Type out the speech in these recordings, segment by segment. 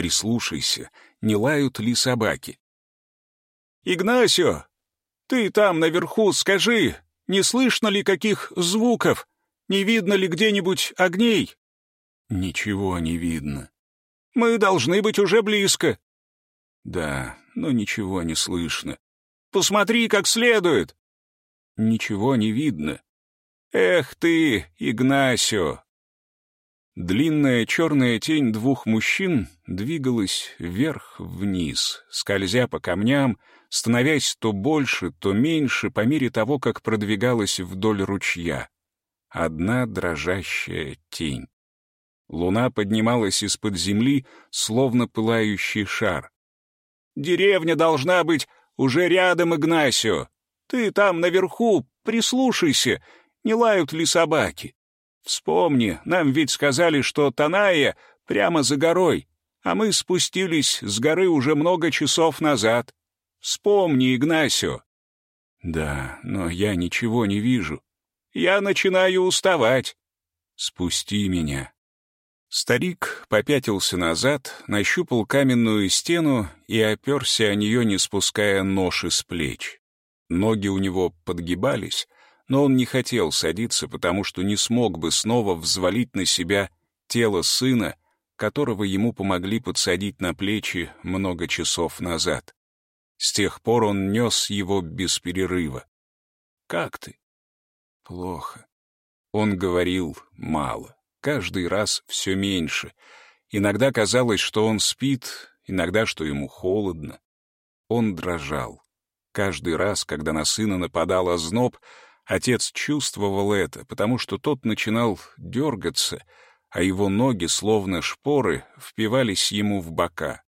Прислушайся, не лают ли собаки. «Игнасио, ты там наверху скажи, не слышно ли каких звуков? Не видно ли где-нибудь огней?» «Ничего не видно». «Мы должны быть уже близко». «Да, но ничего не слышно». «Посмотри как следует». «Ничего не видно». «Эх ты, Игнасио!» Длинная черная тень двух мужчин двигалась вверх-вниз, скользя по камням, становясь то больше, то меньше по мере того, как продвигалась вдоль ручья. Одна дрожащая тень. Луна поднималась из-под земли, словно пылающий шар. «Деревня должна быть уже рядом, Игнасио. Ты там наверху, прислушайся, не лают ли собаки. Вспомни, нам ведь сказали, что Таная прямо за горой, а мы спустились с горы уже много часов назад. Вспомни, Игнасио. Да, но я ничего не вижу. Я начинаю уставать. Спусти меня. Старик попятился назад, нащупал каменную стену и оперся о нее, не спуская ноши с плеч. Ноги у него подгибались, но он не хотел садиться, потому что не смог бы снова взвалить на себя тело сына, которого ему помогли подсадить на плечи много часов назад. С тех пор он нес его без перерыва. «Как ты?» «Плохо». Он говорил мало, каждый раз все меньше. Иногда казалось, что он спит, иногда, что ему холодно. Он дрожал. Каждый раз, когда на сына нападал озноб, Отец чувствовал это, потому что тот начинал дергаться, а его ноги, словно шпоры, впивались ему в бока.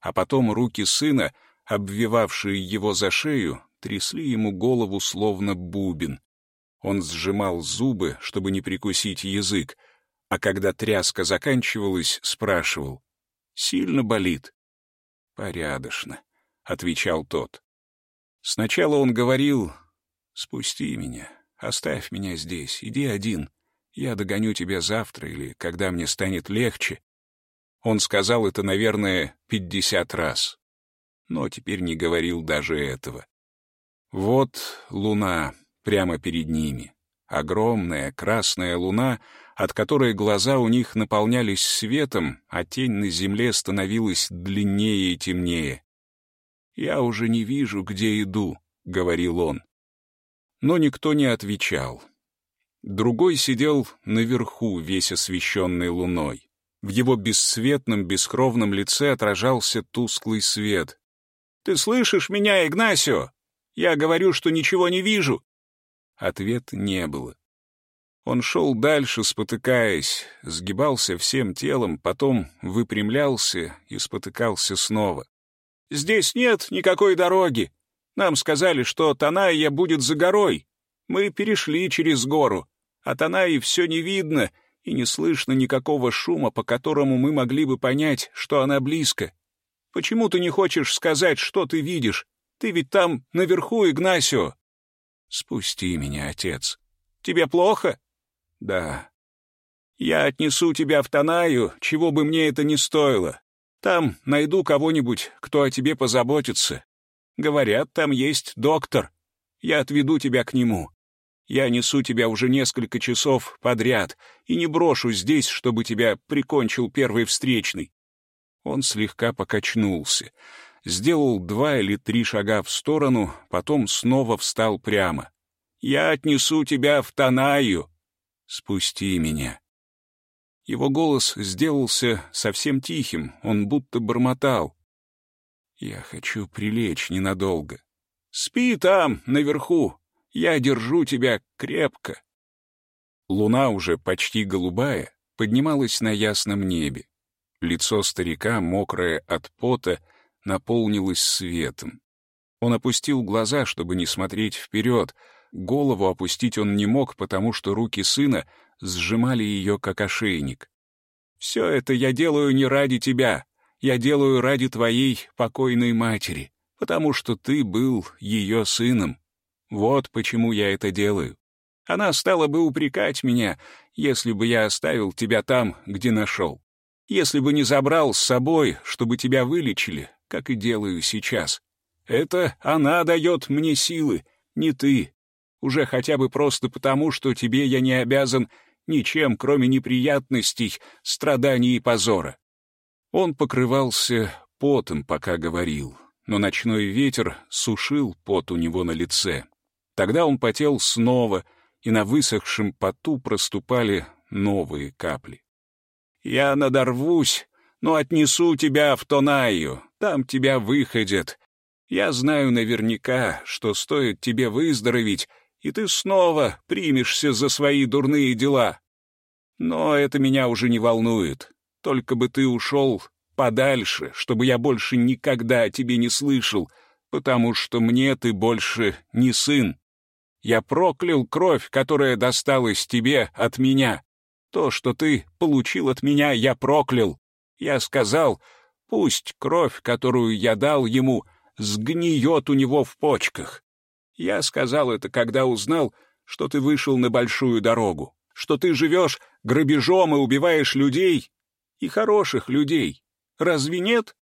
А потом руки сына, обвивавшие его за шею, трясли ему голову, словно бубен. Он сжимал зубы, чтобы не прикусить язык, а когда тряска заканчивалась, спрашивал, «Сильно болит?» «Порядочно», — отвечал тот. Сначала он говорил, Спусти меня, оставь меня здесь, иди один. Я догоню тебя завтра или когда мне станет легче. Он сказал это, наверное, пятьдесят раз. Но теперь не говорил даже этого. Вот луна прямо перед ними. Огромная красная луна, от которой глаза у них наполнялись светом, а тень на земле становилась длиннее и темнее. «Я уже не вижу, где иду», — говорил он но никто не отвечал. Другой сидел наверху, весь освещенный луной. В его бесцветном, бескровном лице отражался тусклый свет. «Ты слышишь меня, Игнасио? Я говорю, что ничего не вижу». Ответ не было. Он шел дальше, спотыкаясь, сгибался всем телом, потом выпрямлялся и спотыкался снова. «Здесь нет никакой дороги. Нам сказали, что Таная будет за горой. Мы перешли через гору, а Танаи все не видно и не слышно никакого шума, по которому мы могли бы понять, что она близко. Почему ты не хочешь сказать, что ты видишь? Ты ведь там наверху, Игнасио. Спусти меня, отец. Тебе плохо? Да. Я отнесу тебя в Танаю, чего бы мне это ни стоило. Там найду кого-нибудь, кто о тебе позаботится. Говорят, там есть доктор. Я отведу тебя к нему. Я несу тебя уже несколько часов подряд и не брошу здесь, чтобы тебя прикончил первый встречный». Он слегка покачнулся, сделал два или три шага в сторону, потом снова встал прямо. «Я отнесу тебя в Танаю. Спусти меня». Его голос сделался совсем тихим, он будто бормотал. Я хочу прилечь ненадолго. Спи там, наверху. Я держу тебя крепко. Луна, уже почти голубая, поднималась на ясном небе. Лицо старика, мокрое от пота, наполнилось светом. Он опустил глаза, чтобы не смотреть вперед. Голову опустить он не мог, потому что руки сына сжимали ее, как ошейник. «Все это я делаю не ради тебя я делаю ради твоей покойной матери, потому что ты был ее сыном. Вот почему я это делаю. Она стала бы упрекать меня, если бы я оставил тебя там, где нашел. если бы не забрал с собой, чтобы тебя вылечили, как и делаю сейчас. Это она дает мне силы, не ты. Уже хотя бы просто потому, что тебе я не обязан ничем, кроме неприятностей, страданий и позора. Он покрывался потом, пока говорил, но ночной ветер сушил пот у него на лице. Тогда он потел снова, и на высохшем поту проступали новые капли. «Я надорвусь, но отнесу тебя в Тонайю, там тебя выходят. Я знаю наверняка, что стоит тебе выздороветь, и ты снова примешься за свои дурные дела. Но это меня уже не волнует. Только бы ты ушел подальше, чтобы я больше никогда о тебе не слышал, потому что мне ты больше не сын. Я проклял кровь, которая досталась тебе от меня. То, что ты получил от меня, я проклял. Я сказал, пусть кровь, которую я дал ему, сгниет у него в почках. Я сказал это, когда узнал, что ты вышел на большую дорогу, что ты живешь грабежом и убиваешь людей, и хороших людей. Разве нет?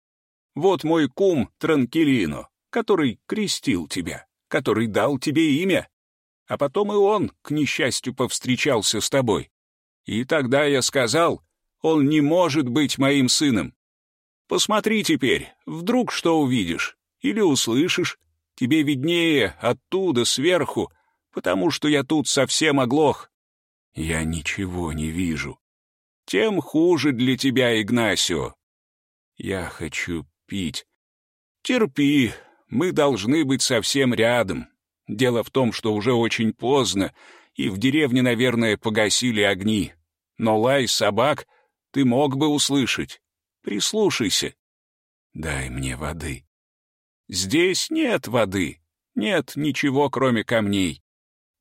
Вот мой кум Транкелино, который крестил тебя, который дал тебе имя. А потом и он, к несчастью, повстречался с тобой. И тогда я сказал, он не может быть моим сыном. Посмотри теперь, вдруг что увидишь или услышишь. Тебе виднее оттуда, сверху, потому что я тут совсем оглох. Я ничего не вижу. Тем хуже для тебя, Игнасио. Я хочу пить. Терпи, мы должны быть совсем рядом. Дело в том, что уже очень поздно, и в деревне, наверное, погасили огни. Но лай собак ты мог бы услышать. Прислушайся. Дай мне воды. Здесь нет воды, нет ничего, кроме камней.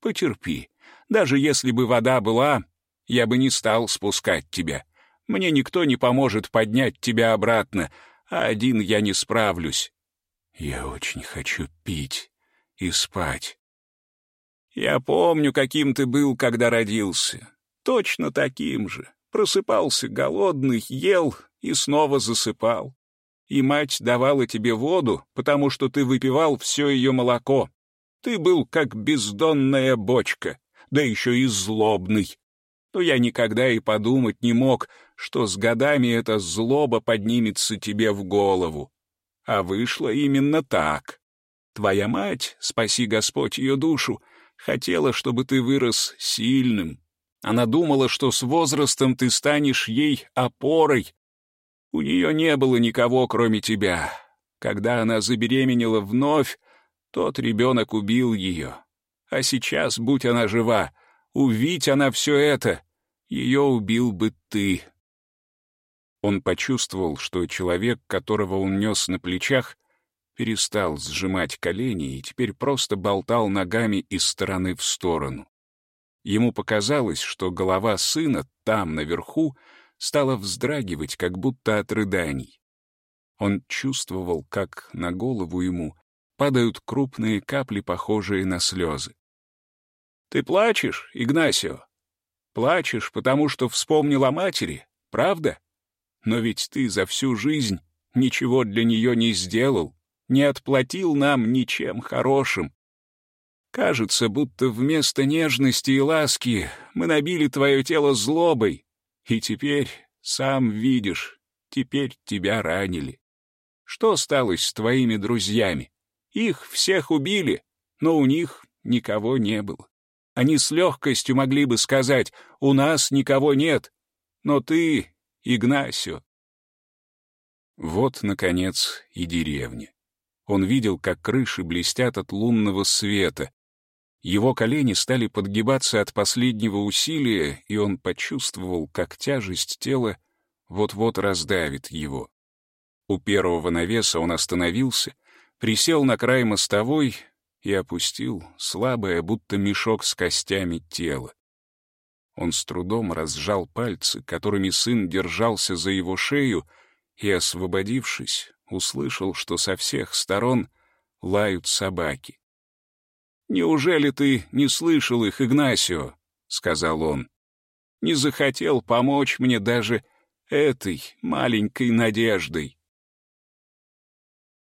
Потерпи. Даже если бы вода была, я бы не стал спускать тебя. Мне никто не поможет поднять тебя обратно, а один я не справлюсь. Я очень хочу пить и спать. Я помню, каким ты был, когда родился. Точно таким же. Просыпался голодный, ел и снова засыпал и мать давала тебе воду, потому что ты выпивал все ее молоко. Ты был как бездонная бочка, да еще и злобный. Но я никогда и подумать не мог, что с годами эта злоба поднимется тебе в голову. А вышло именно так. Твоя мать, спаси Господь ее душу, хотела, чтобы ты вырос сильным. Она думала, что с возрастом ты станешь ей опорой, у нее не было никого, кроме тебя. Когда она забеременела вновь, тот ребенок убил ее. А сейчас, будь она жива, увидь она все это, ее убил бы ты. Он почувствовал, что человек, которого он нес на плечах, перестал сжимать колени и теперь просто болтал ногами из стороны в сторону. Ему показалось, что голова сына там, наверху, стала вздрагивать, как будто от рыданий. Он чувствовал, как на голову ему падают крупные капли, похожие на слезы. «Ты плачешь, Игнасио? Плачешь, потому что вспомнил о матери, правда? Но ведь ты за всю жизнь ничего для нее не сделал, не отплатил нам ничем хорошим. Кажется, будто вместо нежности и ласки мы набили твое тело злобой, и теперь, сам видишь, теперь тебя ранили. Что стало с твоими друзьями? Их всех убили, но у них никого не было. Они с легкостью могли бы сказать, у нас никого нет, но ты, Игнасио. Вот, наконец, и деревня. Он видел, как крыши блестят от лунного света, его колени стали подгибаться от последнего усилия, и он почувствовал, как тяжесть тела вот-вот раздавит его. У первого навеса он остановился, присел на край мостовой и опустил слабое, будто мешок с костями тело. Он с трудом разжал пальцы, которыми сын держался за его шею, и, освободившись, услышал, что со всех сторон лают собаки. «Неужели ты не слышал их, Игнасио?» — сказал он. «Не захотел помочь мне даже этой маленькой надеждой.